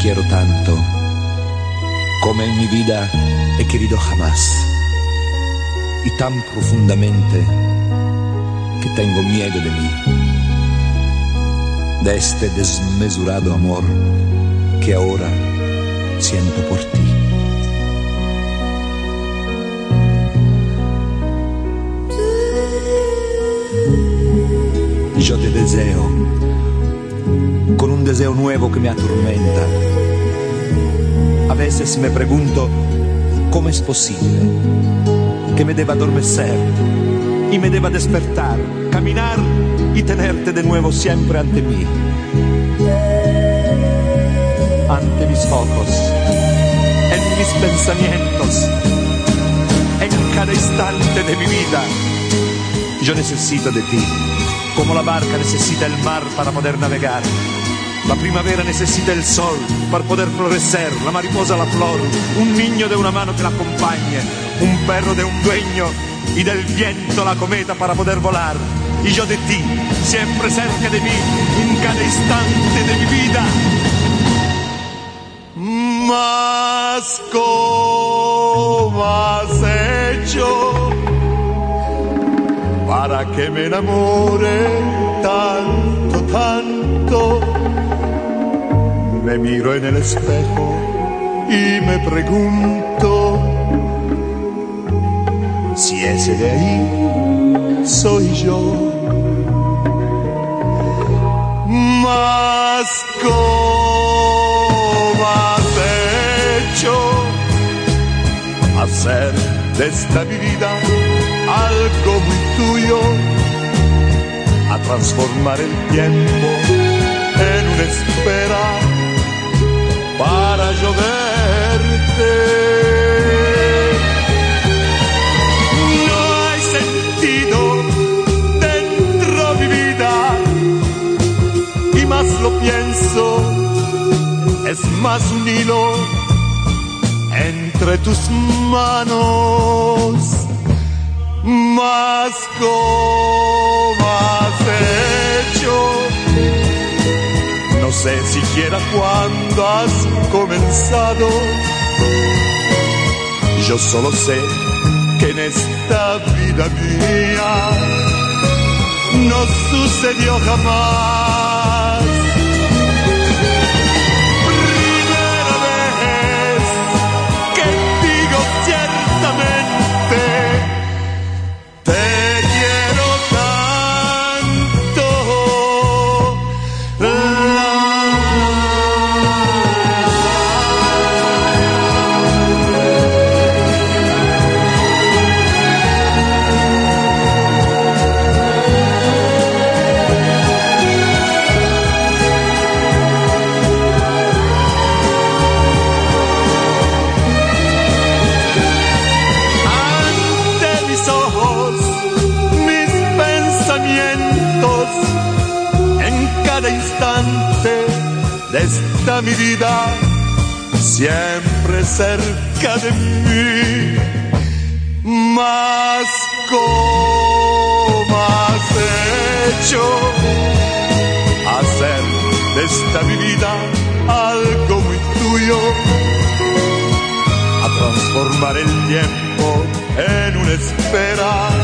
quiero tanto, como en mi vida he querido jamás, y tan profundamente que tengo miedo de mí, de este desmesurado amor que ahora siento por ti. Yo te deseo deseo nuevo que me atormenta. A veces me pregunto cómo es posible que me deba adormecer y me deba despertar, caminar y tenerte de nuevo siempre ante mí. Ante mis ojos, en mis pensamientos, en cada instante de mi vida. Yo necesito de ti, como la barca necesita el mar para poder navegar. La primavera necesita el sol para poder florecer, la mariposa la flor, un niño de una mano que la acompañe, un perro de un dueño y del viento la cometa para poder volar. Y yo de ti, siempre cerca de mí, en cada instante de mi vida. Mas ¿cómo has hecho para que me enamore tanto, tanto? Me miro en el espejo y me pregunto si ese de ahí soy yo. ¿cómo has hecho hacer de esta vida algo muy tuyo? A transformar el tiempo es más un hilo entre tus manos, más hecho no sé siquiera cuándo has comenzado. Yo solo sé que en esta vida mía no sucedió jamás. Cada instante de esta mi vida, siempre cerca de mí. Mas ¿cómo has hecho hacer de esta mi vida algo muy tuyo? a transformar el tiempo en una espera